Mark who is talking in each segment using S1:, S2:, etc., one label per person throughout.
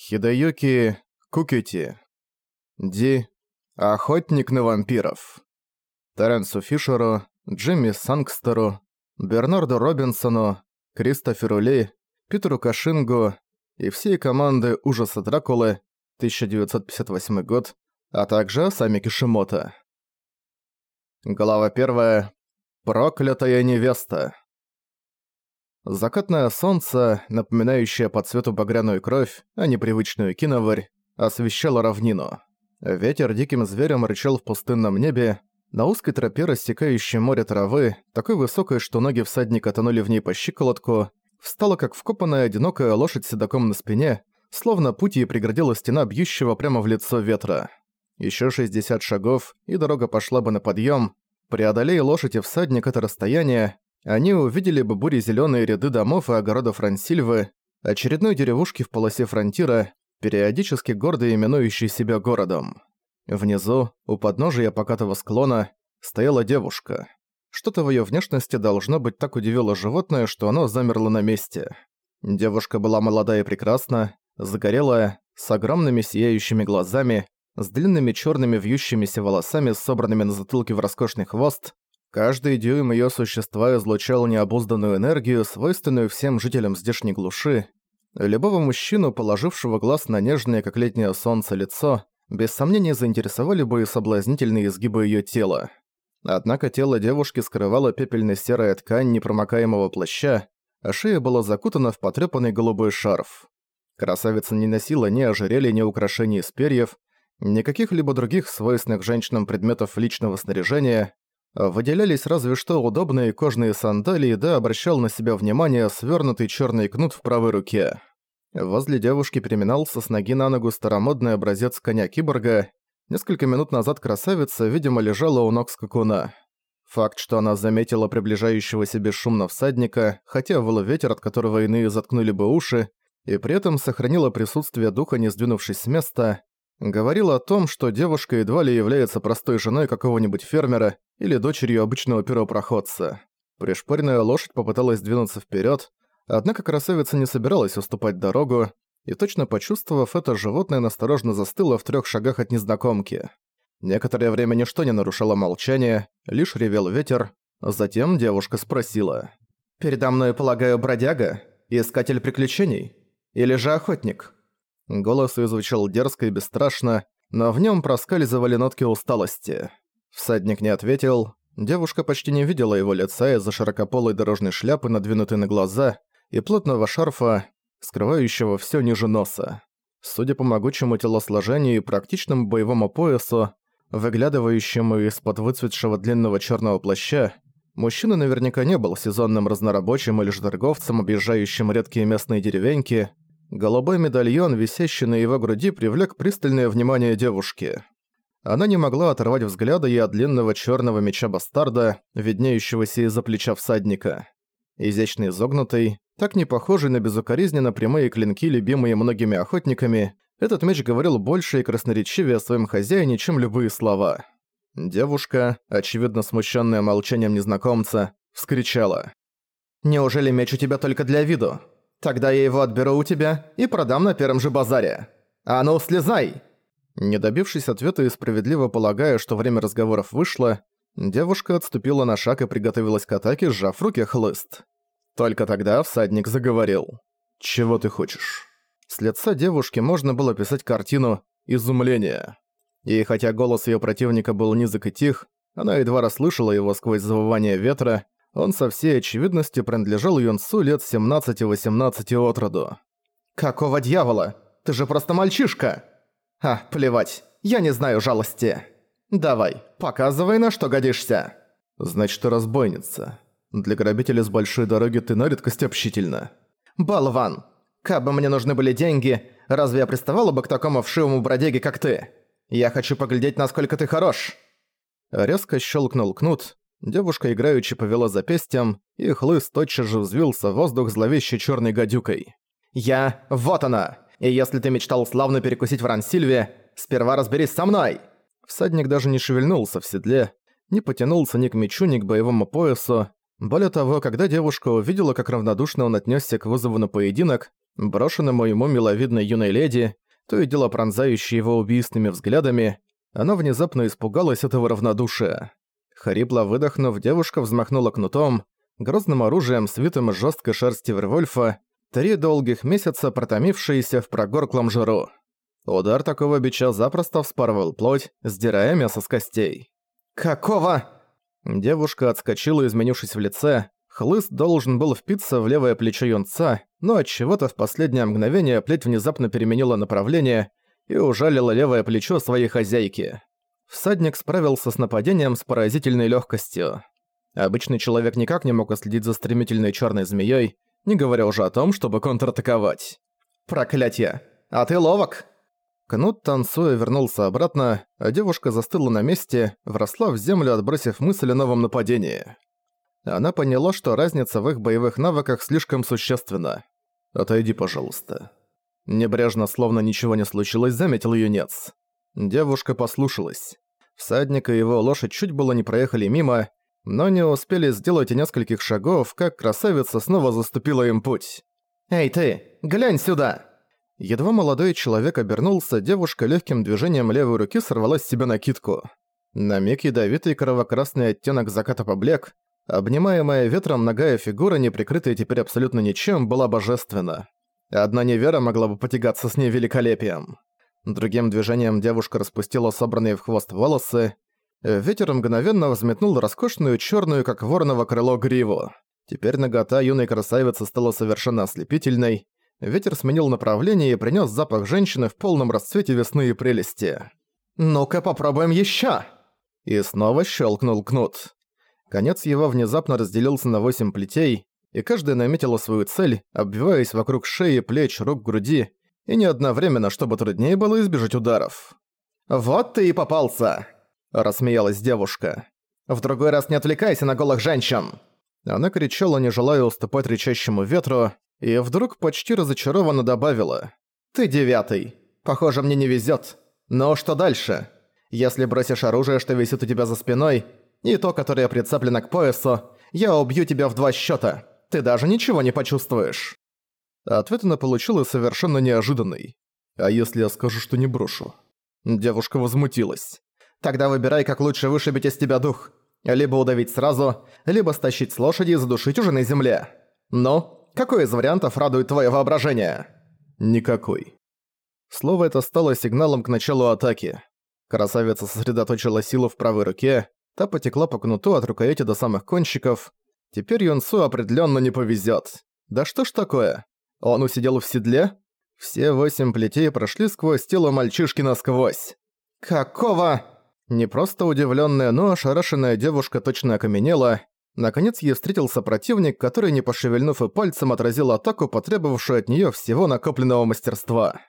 S1: Хидаюки Кукити. Ди. Охотник на вампиров. Теренсу Фишеру, Джимми Сангстеру, Бернарду Робинсону, Кристоферу Ли, Питеру Кашингу и всей команды «Ужаса Дракулы» 1958 год, а также Сами Кишимото. Глава первая. Проклятая невеста. Закатное солнце, напоминающее по цвету багряную кровь, а не привычную киноварь, освещало равнину. Ветер диким зверем рычал в пустынном небе, на узкой тропе, рассекающей море травы, такой высокой, что ноги всадника тонули в ней по щиколотку, встала как вкопанная одинокая лошадь с седаком на спине, словно путь ей преградила стена бьющего прямо в лицо ветра. Еще 60 шагов, и дорога пошла бы на подъем. Преодолея лошадь и всадник это расстояние, они увидели бы бури зеленые ряды домов и огородов Рансильвы, очередной деревушки в полосе фронтира, периодически гордо именующей себя городом. Внизу, у подножия покатого склона, стояла девушка. Что-то в ее внешности должно быть так удивило животное, что оно замерло на месте. Девушка была молода и прекрасна, загорелая, с огромными сияющими глазами, с длинными черными вьющимися волосами, собранными на затылке в роскошный хвост, Каждый дюйм её существа излучал необузданную энергию, свойственную всем жителям здешней глуши. Любого мужчину, положившего глаз на нежное, как летнее солнце, лицо, без сомнения заинтересовали бы и соблазнительные изгибы её тела. Однако тело девушки скрывала пепельно-серая ткань непромокаемого плаща, а шея была закутана в потрёпанный голубой шарф. Красавица не носила ни ожерелья, ни украшений из перьев, ни каких-либо других свойственных женщинам предметов личного снаряжения, Выделялись разве что удобные кожаные сандалии, да обращал на себя внимание свернутый черный кнут в правой руке. Возле девушки переминался с ноги на ногу старомодный образец коня-киборга. Несколько минут назад красавица, видимо, лежала у ног скакуна. Факт, что она заметила приближающегося бесшумно всадника, хотя выл ветер, от которого иные заткнули бы уши, и при этом сохранила присутствие духа, не сдвинувшись с места, говорил о том, что девушка едва ли является простой женой какого-нибудь фермера или дочерью обычного первопроходца. Пришпоренная лошадь попыталась двинуться вперед, однако красавица не собиралась уступать дорогу, и точно почувствовав это, животное насторожно застыло в трех шагах от незнакомки. Некоторое время ничто не нарушало молчание, лишь ревел ветер, затем девушка спросила. «Передо мной, полагаю, бродяга? Искатель приключений? Или же охотник?» Голос ее звучал дерзко и бесстрашно, но в нем проскальзывали нотки усталости. Всадник не ответил, девушка почти не видела его лица из-за широкополой дорожной шляпы, надвинутой на глаза, и плотного шарфа, скрывающего все ниже носа. Судя по могучему телосложению и практичному боевому поясу, выглядывающему из-под выцветшего длинного черного плаща, мужчина наверняка не был сезонным разнорабочим или же торговцем, объезжающим редкие местные деревеньки, Голубой медальон, висящий на его груди, привлек пристальное внимание девушки. Она не могла оторвать взгляда и от длинного черного меча бастарда, виднеющегося из-за плеча всадника. Изящный изогнутый, так не похожий на безукоризненно прямые клинки, любимые многими охотниками, этот меч говорил больше и красноречивее о своем хозяине, чем любые слова. Девушка, очевидно смущенная молчанием незнакомца, вскричала. «Неужели меч у тебя только для виду? Тогда я его отберу у тебя и продам на первом же базаре. А ну, слезай!» Не добившись ответа и справедливо полагая, что время разговоров вышло, девушка отступила на шаг и приготовилась к атаке, сжав в руке хлыст. Только тогда всадник заговорил. «Чего ты хочешь?» С лица девушки можно было писать картину «Изумление». И хотя голос ее противника был низок и тих, она едва расслышала его сквозь завывание ветра, он со всей очевидностью принадлежал юнцу лет 17-18 от роду. «Какого дьявола? Ты же просто мальчишка!» «А, плевать, я не знаю жалости. Давай, показывай, на что годишься». «Значит, ты разбойница. Для грабителя с большой дороги ты на редкость общительна». «Болван! Кабы мне нужны были деньги, разве я приставала бы к такому вшивому бродяге, как ты? Я хочу поглядеть, насколько ты хорош!» Резко щелкнул кнут, Девушка играючи повела запястьем, и хлыст тотчас же взвился в воздух зловещей черной гадюкой. «Я... вот она! И если ты мечтал славно перекусить в Рансильве, сперва разберись со мной!» Всадник даже не шевельнулся в седле, не потянулся ни к мечу, ни к боевому поясу. Более того, когда девушка увидела, как равнодушно он отнесся к вызову на поединок, Брошенному ему миловидной юной леди, то и дело пронзающей его убийственными взглядами, она внезапно испугалась этого равнодушия. Хрипло выдохнув, девушка взмахнула кнутом, грозным оружием, свитым из жёсткой шерсти Вервольфа, три долгих месяца протомившиеся в прогорклом жиру. Удар такого бича запросто вспарывал плоть, сдирая мясо с костей. «Какого?» Девушка отскочила, изменившись в лице. Хлыст должен был впиться в левое плечо юнца, но от чего то в последнее мгновение плеть внезапно переменила направление и ужалила левое плечо своей хозяйки. Всадник справился с нападением с поразительной легкостью. Обычный человек никак не мог следить за стремительной черной змеей, не говоря уже о том, чтобы контратаковать. «Проклятье! А ты ловок!» Кнут, танцуя, вернулся обратно, а девушка застыла на месте, вросла в землю, отбросив мысль о новом нападении. Она поняла, что разница в их боевых навыках слишком существенна. «Отойди, пожалуйста». Небрежно, словно ничего не случилось, заметил юнец. Девушка послушалась. Всадник и его лошадь чуть было не проехали мимо, но не успели сделать и нескольких шагов, как красавица снова заступила им путь. «Эй ты, глянь сюда!» Едва молодой человек обернулся, девушка легким движением левой руки сорвала с себя накидку. На миг ядовитый кровокрасный оттенок заката поблек, обнимаемая ветром ногая фигура, не прикрытая теперь абсолютно ничем, была божественна. Одна невера могла бы потягаться с ней великолепием. Другим движением девушка распустила собранные в хвост волосы. Ветер мгновенно взметнул роскошную черную, как вороново крыло, гриву. Теперь нагота юной красавицы стала совершенно ослепительной, Ветер сменил направление и принес запах женщины в полном расцвете весны и прелести. «Ну-ка попробуем еще! И снова щелкнул кнут. Конец его внезапно разделился на восемь плетей, и каждая наметила свою цель, обвиваясь вокруг шеи, плеч, рук, груди, и не одновременно, чтобы труднее было избежать ударов. «Вот ты и попался!» – рассмеялась девушка. «В другой раз не отвлекайся на голых женщин!» Она кричала, не желая уступать речащему ветру, и вдруг почти разочарованно добавила. «Ты девятый. Похоже, мне не везет. Но что дальше? Если бросишь оружие, что висит у тебя за спиной, и то, которое прицеплено к поясу, я убью тебя в два счета. Ты даже ничего не почувствуешь». Ответ она получила совершенно неожиданный. «А если я скажу, что не брошу?» Девушка возмутилась. «Тогда выбирай, как лучше вышибить из тебя дух. Либо удавить сразу, либо стащить с лошади и задушить уже на земле. Ну, какой из вариантов радует твое воображение?» «Никакой». Слово это стало сигналом к началу атаки. Красавица сосредоточила силу в правой руке, та потекла по кнуту от рукояти до самых кончиков. Теперь Юнсу определенно не повезет. Да что ж такое? Он усидел в седле? Все восемь плетей прошли сквозь тело мальчишки насквозь. «Какого?» Не просто удивленная, но ошарашенная девушка точно окаменела, Наконец ей встретился противник, который, не пошевельнув и пальцем, отразил атаку, потребовавшую от неё всего накопленного мастерства.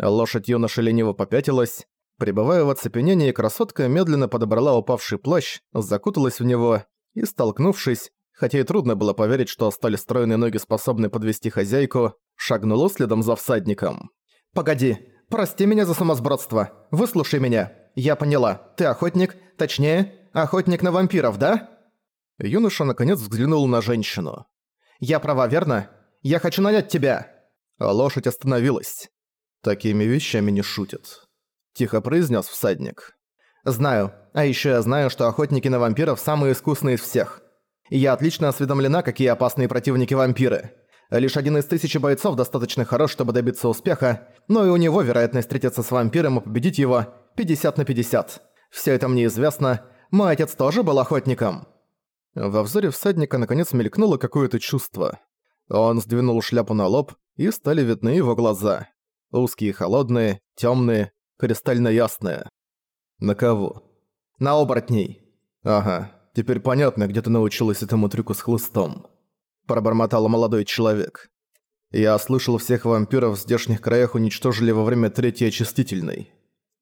S1: Лошадь юноши лениво попятилась. Прибывая в оцепенении, красотка медленно подобрала упавший плащ, закуталась в него и, столкнувшись, хотя и трудно было поверить, что стали стройные ноги способны подвести хозяйку, шагнула следом за всадником. «Погоди, прости меня за самосбродство. Выслушай меня. Я поняла. Ты охотник, точнее, охотник на вампиров, да?» Юноша наконец взглянул на женщину. «Я права, верно? Я хочу нанять тебя!» А лошадь остановилась. «Такими вещами не шутят», – тихо произнес всадник. «Знаю. А еще я знаю, что охотники на вампиров самые искусные из всех. Я отлично осведомлена, какие опасные противники вампиры. Лишь один из тысячи бойцов достаточно хорош, чтобы добиться успеха, но и у него вероятность встретиться с вампиром и победить его 50 на 50. Все это мне известно. Мой отец тоже был охотником». Во взоре всадника наконец мелькнуло какое-то чувство. Он сдвинул шляпу на лоб, и стали видны его глаза. Узкие, холодные, темные, кристально ясные. «На кого?» «На оборотней». «Ага, теперь понятно, где ты научилась этому трюку с хлыстом», – пробормотал молодой человек. «Я слышал, всех вампиров в здешних краях уничтожили во время Третьей Очистительной.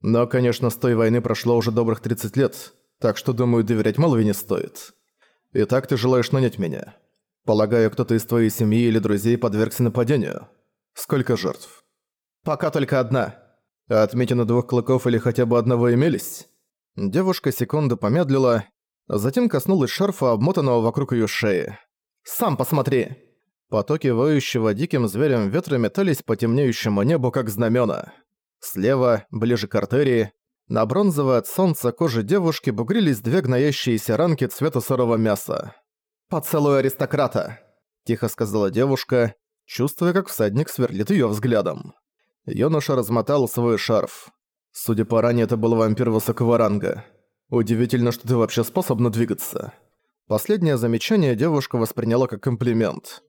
S1: Но, конечно, с той войны прошло уже добрых 30 лет, так что, думаю, доверять Малви не стоит». Итак, ты желаешь нанять меня? Полагаю, кто-то из твоей семьи или друзей подвергся нападению. Сколько жертв? Пока только одна. А отметины двух клыков или хотя бы одного имелись? Девушка секунду помедлила, затем коснулась шарфа, обмотанного вокруг её шеи. «Сам посмотри!» Потоки воющего диким зверем ветра метались по темнеющему небу, как знамена. Слева, ближе к артерии, на бронзовой от солнца коже девушки бугрились две гноящиеся ранки цвета сырого мяса. «Поцелуй аристократа!» – тихо сказала девушка, чувствуя, как всадник сверлит её взглядом. Юноша размотал свой шарф. Судя по ране, это был вампир высокого ранга. Удивительно, что ты вообще способна двигаться. Последнее замечание девушка восприняла как комплимент.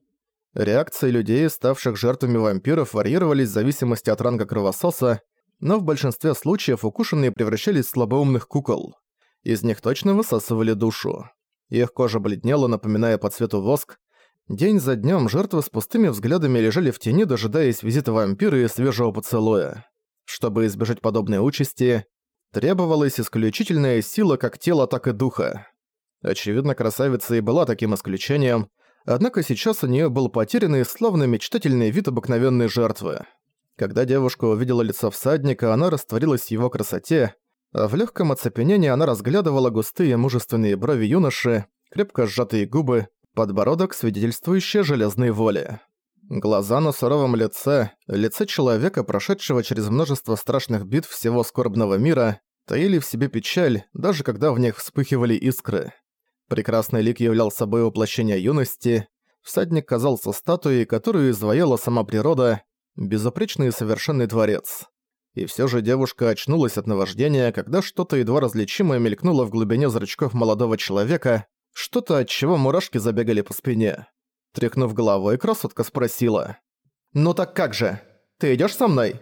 S1: Реакции людей, ставших жертвами вампиров, варьировались в зависимости от ранга кровососа, но в большинстве случаев укушенные превращались в слабоумных кукол. Из них точно высасывали душу. Их кожа бледнела, напоминая по цвету воск. День за днем жертвы с пустыми взглядами лежали в тени, дожидаясь визита вампира и свежего поцелуя. Чтобы избежать подобной участи, требовалась исключительная сила как тела, так и духа. Очевидно, красавица и была таким исключением, однако сейчас у нее был потерянный славный мечтательный вид обыкновенной жертвы. Когда девушка увидела лицо всадника, она растворилась в его красоте, а в легком оцепенении она разглядывала густые мужественные брови юноши, крепко сжатые губы, подбородок, свидетельствующий о железной воле. Глаза на суровом лице, лице человека, прошедшего через множество страшных битв всего скорбного мира, таили в себе печаль, даже когда в них вспыхивали искры. Прекрасный лик являл собой воплощение юности, всадник казался статуей, которую изваяла сама природа, безупречный и совершенный творец. И все же девушка очнулась от наваждения, когда что-то едва различимое мелькнуло в глубине зрачков молодого человека, что-то, от чего мурашки забегали по спине. Тряхнув головой, красотка спросила. «Ну так как же? Ты идешь со мной?»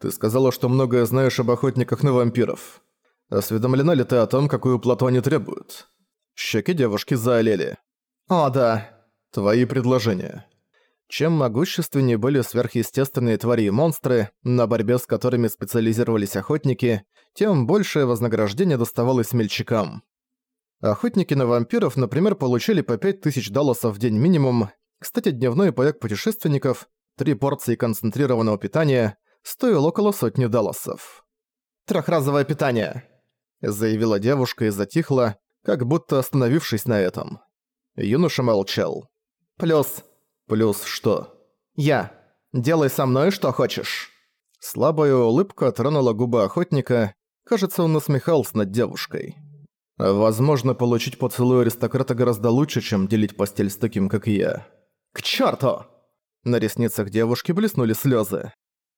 S1: «Ты сказала, что многое знаешь об охотниках на вампиров. Осведомлена ли ты о том, какую плату они требуют?» Щеки девушки заолели. «О, да. Твои предложения». Чем могущественнее были сверхъестественные твари и монстры, на борьбе с которыми специализировались охотники, тем большее вознаграждение доставалось смельчакам. Охотники на вампиров, например, получили по 5000 долларов в день минимум. Кстати, дневной паёк путешественников, три порции концентрированного питания, стоил около сотни долларов. «Трёхразовое питание», — заявила девушка и затихла, как будто остановившись на этом. Юноша молчал. «Плюс Плюс что? Я. Делай со мной что хочешь. Слабая улыбка тронула губы охотника. Кажется, он насмехался над девушкой. Возможно, получить поцелуй аристократа гораздо лучше, чем делить постель с таким, как я. К черту! На ресницах девушки блеснули слезы.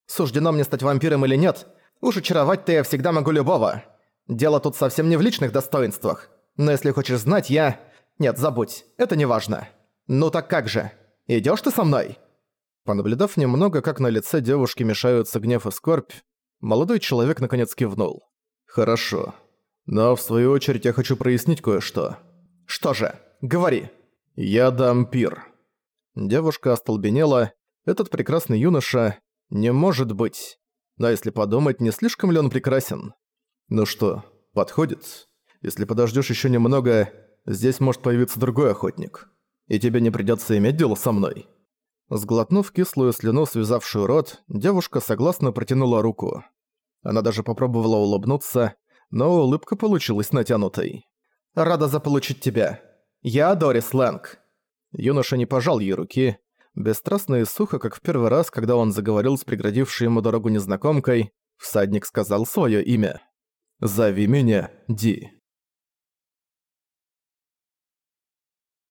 S1: Суждено мне стать вампиром или нет, уж очаровать-то я всегда могу любого. Дело тут совсем не в личных достоинствах. Но если хочешь знать, я... Нет, забудь, это не важно. Ну так как же? Идёшь ты со мной?» Понаблюдав немного, как на лице девушки мешаются гнев и скорбь, молодой человек наконец кивнул. «Хорошо. Но в свою очередь я хочу прояснить кое-что». «Что же? Говори!» «Я дам пир». Девушка остолбенела. Этот прекрасный юноша... Не может быть. Но если подумать, не слишком ли он прекрасен? Ну что, подходит? Если подождёшь ещё немного, здесь может появиться другой охотник и тебе не придётся иметь дело со мной». Сглотнув кислую слюну, связавшую рот, девушка согласно протянула руку. Она даже попробовала улыбнуться, но улыбка получилась натянутой. «Рада заполучить тебя. Я Дорис Лэнг». Юноша не пожал ей руки. Бесстрастно и сухо, как в первый раз, когда он заговорил с преградившей ему дорогу незнакомкой, всадник сказал своё имя. «Зови меня Ди».